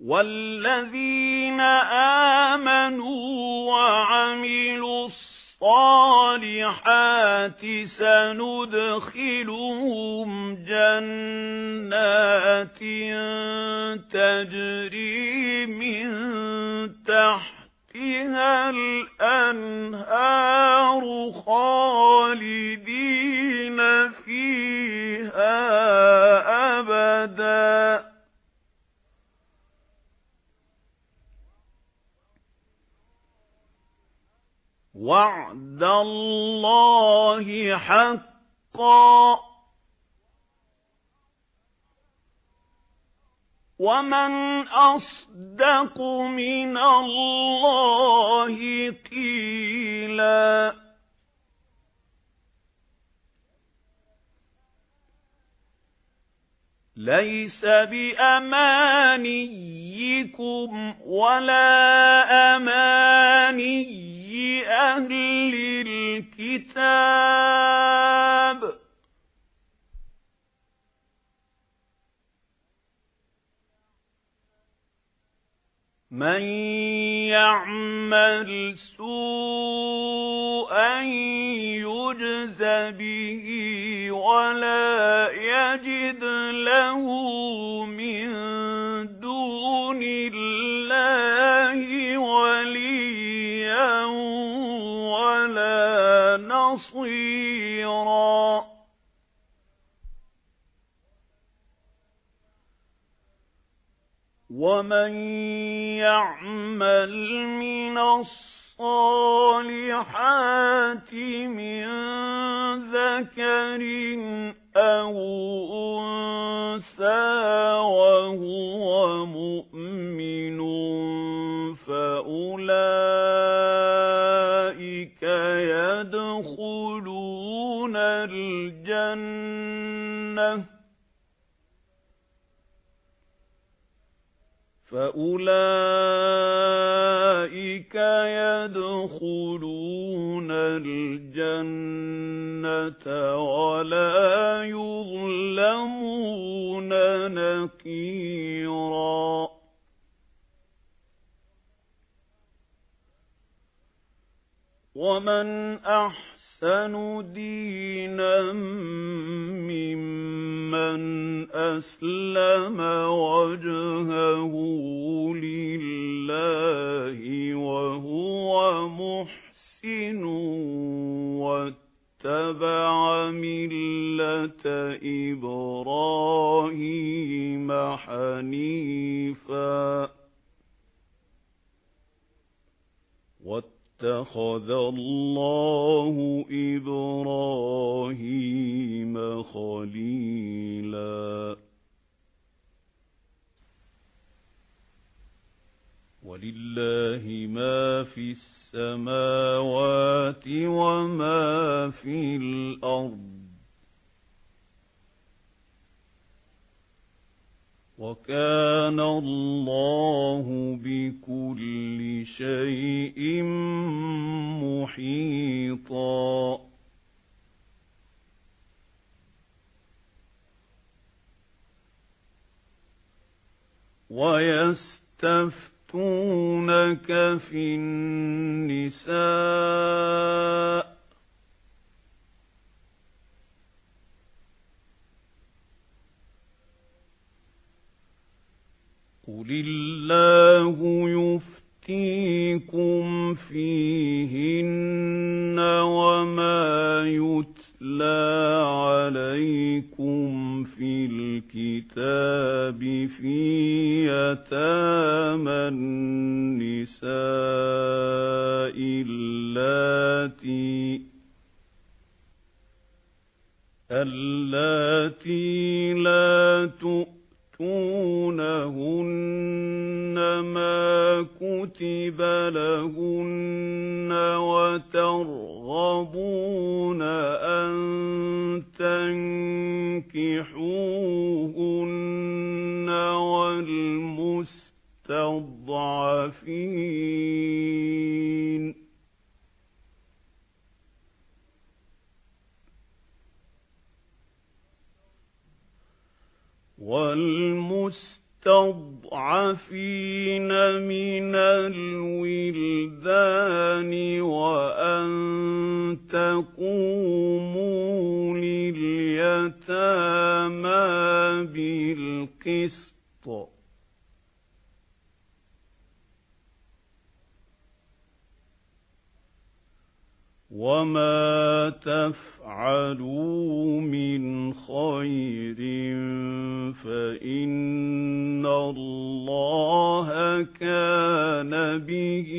وَالَّذِينَ آمَنُوا وَعَمِلُوا الصَّالِحَاتِ سَنُدْخِلُهُمْ جَنَّاتٍ تَجْرِي مِن تَحْتِهَا الْأَنْهَارُ خَالِدِينَ فِيهَا أَبَدًا وَعْدَ اللَّهِ حَقًّا وَمَنْ أَصْدَقُ مِنَ اللَّهِ قِيلًا لَيْسَ بِأَمَانِيِّكُمْ وَلَا أَمَانِيِّ أَهْلِ الْكِتَابِ. مَن يَعْمَلْ سُوءًا يُجْزَ بِهِ وَلَا يَجِدْ لَهُ وَمَن يَعْمَلْ مِنَ الصَّالِحَاتِ مِن ذَكَرٍ أَوْ أُنثَىٰ وَهُوَ مُؤْمِنٌ فَأُولَئِكَ يَدْخُلُونَ الْجَنَّةَ فَأُولَئِكَ يَدْخُلُونَ الْجَنَّةَ وَلَا يُظْلَمُونَ نَقِيرًا وَمَنْ أَحْسَنُ دِينًا مِّمَّنْ أَسْلَمَ وَجْهَهُ لِلَّهِ وَهُوَ مُحْسِنٌ وَاتَّبَعَ مِلَّةَ إِبْرَاهِيمَ حَنِيفًا وَاتَّخَذَ اللَّهُ إِبْرَاهِيمَ خَلِيلًا. وَلِلَّهِ مَا فِي السَّمَاوَاتِ وَمَا فِي الْأَرْضِ. وَكَانَ اللَّهُ بِكُلِّ شَيْءٍ مُحِيطًا. وَيَسْتَفْتُونَكَ فِي النِّسَاءِ قُلِ اللَّهُ يُفْتِيكُمْ فِيهِنَّ وَمَا يُتْلَى عَلَيْكُمْ فِي الْكِتَابِ فِي يَتَامَى النِّسَاءِ اللَّاتِي لَا تُؤْتُونَهُنَّ مَا كُتِبَ لَهُنَّ وَتَرْغَبُونَ أَن تَنكِحُوهُنَّ وَالْمُسْتَضْعَفِينَ وَالْمُسْتَضْعَفِينَ المستضعفين من الولدان وأن تقوموا وَمَا تَفْعَلُوا مِنْ خَيْرٍ فَإِنَّ اللَّهَ كَانَ بِهِ